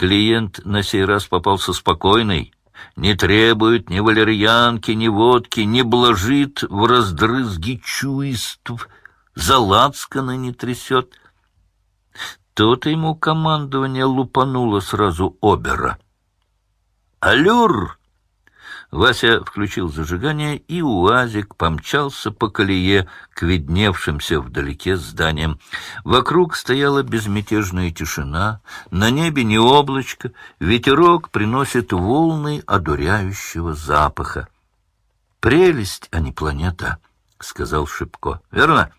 Клиент на сей раз попался спокойный, не требует ни валерьянки, ни водки, не блажит в раздрызги чувств, за лацкана не трясет. То-то ему командование лупануло сразу обера. «Алюр!» Вася включил зажигание, и УАЗик помчался по колее к видневшимся вдалеке зданиям. Вокруг стояла безмятежная тишина, на небе не облачко, ветерок приносит волны одуряющего запаха. «Прелесть, а не планета», — сказал Шипко. «Верно?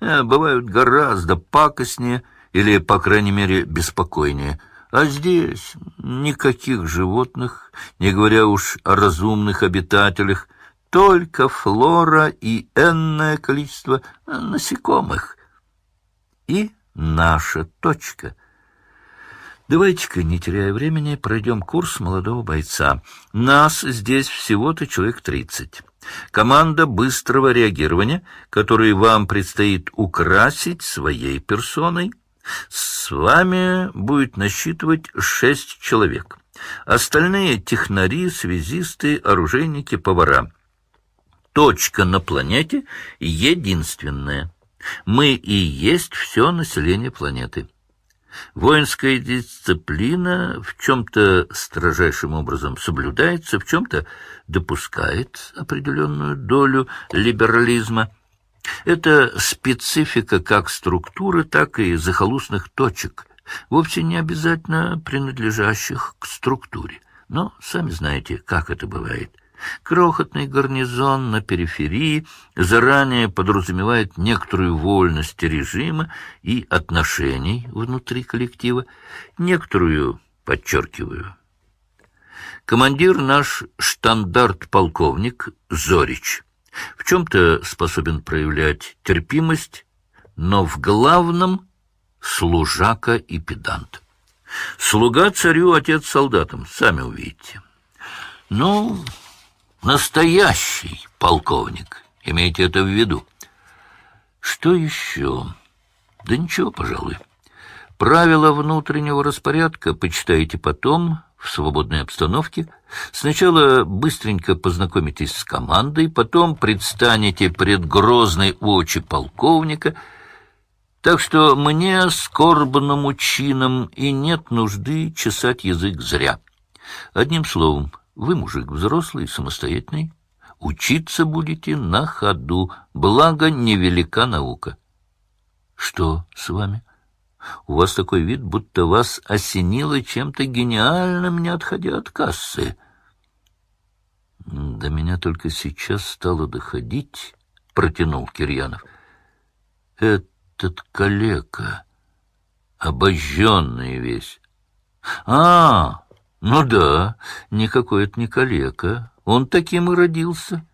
Э, бывают гораздо пакостнее или, по крайней мере, беспокойнее». А здесь никаких животных, не говоря уж о разумных обитателях, только флора и энное количество насекомых. И наша точка. Давайте-ка, не теряя времени, пройдем курс молодого бойца. Нас здесь всего-то человек тридцать. Команда быстрого реагирования, которую вам предстоит украсить своей персоной — с вами будет насчитывать шесть человек. Остальные — технари, связисты, оружейники, повара. Точка на планете единственная. Мы и есть все население планеты. Воинская дисциплина в чем-то строжайшим образом соблюдается, в чем-то допускает определенную долю либерализма — это специфика как структуры, так и захолустных точек, вовсе не обязательно принадлежащих к структуре. Но сами знаете, как это бывает. Крохотный гарнизон на периферии заранее подразумевает некоторую вольность режима и отношений внутри коллектива, некоторую, подчеркиваю. Командир наш штандарт-полковник Зорич — в чем-то способен проявлять терпимость, но в главном — служака и педант. Слуга царю, отец солдатам, сами увидите. Ну, настоящий полковник, имейте это в виду. Что еще? Да ничего, пожалуй. Правила внутреннего распорядка почитайте потом, в свободной обстановке. Сначала быстренько познакомитесь с командой, потом предстанете пред грозной очи полковника. Так что мне, скорбному чином, и нет нужды чесать язык зря. Одним словом, вы мужик взрослый, самостоятельный. Учиться будете на ходу, благо невелика наука. Что с вами? — у вас такой вид, будто вас осенило чем-то гениальным, не отходя от кассы. До меня только сейчас стало доходить, — протянул Кирьянов. Этот калека, обожженный весь. А, ну да, никакой это не калека. Он таким и родился.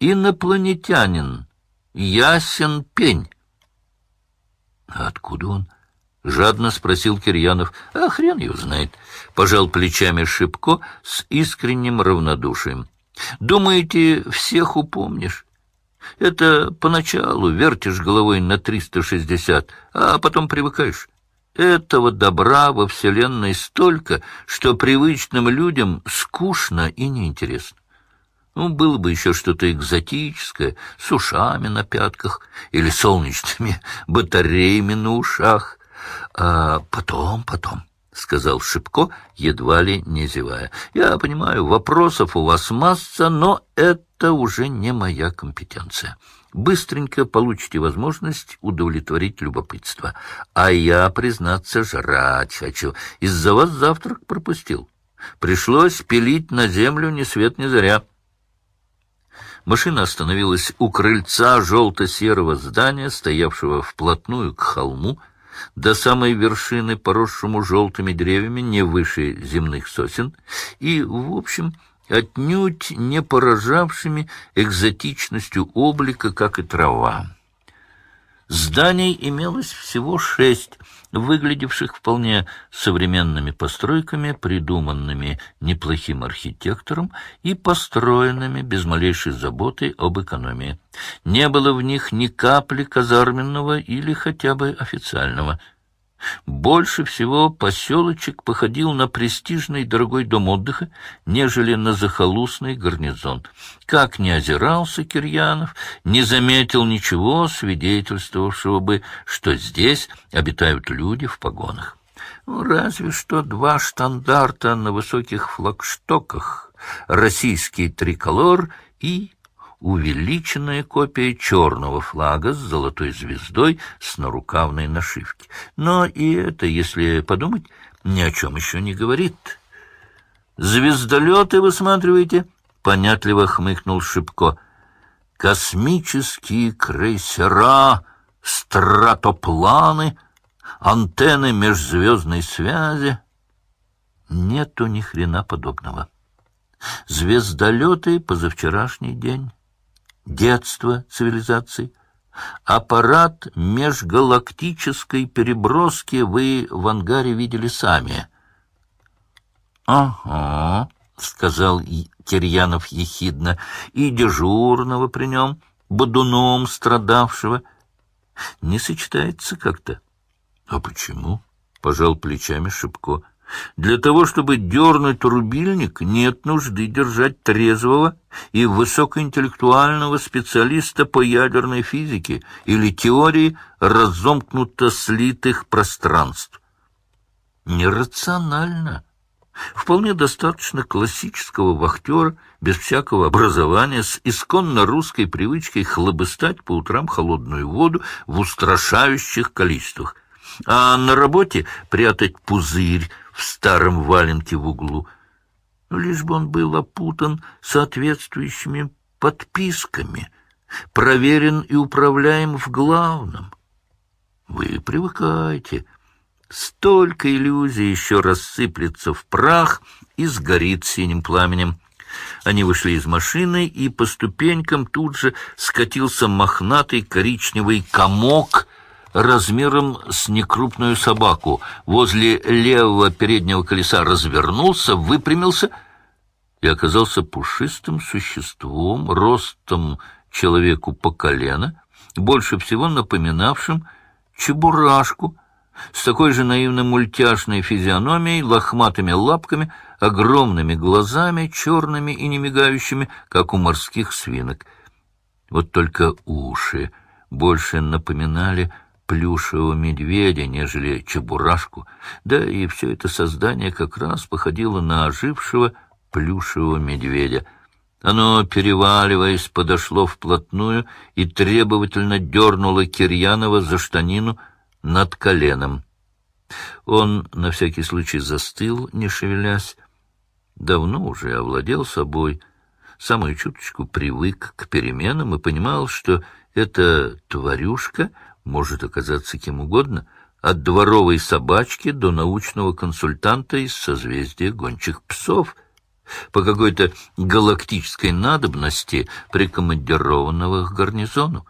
Инопланетянин, ясен пень. А откуда он? —— жадно спросил Кирьянов. — А хрен его знает. Пожал плечами Шипко с искренним равнодушием. — Думаете, всех упомнишь? Это поначалу вертишь головой на триста шестьдесят, а потом привыкаешь. Этого добра во Вселенной столько, что привычным людям скучно и неинтересно. Ну, было бы еще что-то экзотическое, с ушами на пятках или солнечными батареями на ушах. А потом, потом, — сказал Шипко, едва ли не зевая. — Я понимаю, вопросов у вас масса, но это уже не моя компетенция. Быстренько получите возможность удовлетворить любопытство. А я, признаться, жрать хочу. Из-за вас завтрак пропустил. Пришлось пилить на землю ни свет ни заря. Машина остановилась у крыльца желто-серого здания, стоявшего вплотную к холму, до самой вершины, поросшему желтыми деревьями, не выше земных сосен, и, в общем, отнюдь не поражавшими экзотичностью облика, как и трава. Зданий имелось всего шесть, выглядевших вполне современными постройками, придуманными неплохим архитектором и построенными без малейшей заботы об экономии. Не было в них ни капли казарменного или хотя бы официального. Больше всего поселочек походил на престижный дорогой дом отдыха, нежели на захолустный гарнизон. Как не озирался Кирьянов, не заметил ничего, свидетельствовавшего бы, что здесь обитают люди в погонах. Ну, разве что два штандарта на высоких флагштоках, российский триколор и увеличенная копия черного флага с золотой звездой с нарукавной нашивки. Но и это, если подумать, ни о чем еще не говорит. «Звездолеты высматриваете?» — понятливо хмыкнул Шипко. «Космические крейсера, стратопланы, антенны межзвездной связи. Нету ни хрена подобного. Звездолеты позавчерашний день» детство цивилизации, аппарат межгалактической переброски вы в ангаре видели сами. — Ага, — сказал Кирьянов ехидно, — и дежурного при нем, бодуном страдавшего. Не сочетается как-то. — А почему? — пожал плечами Шипко. Для того, чтобы дернуть рубильник, нет нужды держать трезвого и высокоинтеллектуального специалиста по ядерной физике или теории разомкнуто слитых пространств. Нерационально. Вполне достаточно классического вахтера, без всякого образования, с исконно русской привычкой хлобыстать по утрам холодную воду в устрашающих количествах, а на работе прятать пузырь, в старом валенке в углу. Но лишь бы он был опутан соответствующими подписками, проверен и управляем в главном. Вы привыкаете. Столько иллюзий еще рассыплется в прах и сгорит синим пламенем. Они вышли из машины, и по ступенькам тут же скатился мохнатый коричневый комок — размером с некрупную собаку. Возле левого переднего колеса развернулся, выпрямился и оказался пушистым существом, ростом человеку по колено, больше всего напоминавшим чебурашку, с такой же наивно-мультяшной физиономией, лохматыми лапками, огромными глазами, черными и немигающими, как у морских свинок. Вот только уши больше напоминали плюшевого медведя, нежели чебурашку, да и все это создание как раз походило на ожившего плюшевого медведя. Оно, переваливаясь, подошло вплотную и требовательно дернуло Кирьянова за штанину над коленом. Он на всякий случай застыл, не шевелясь. Давно уже овладел собой, самую чуточку привык к переменам и понимал, что эта тварюшка — может оказаться кем угодно, от дворовой собачки до научного консультанта из созвездия гончих псов, по какой-то галактической надобности, прикомандированного к гарнизону.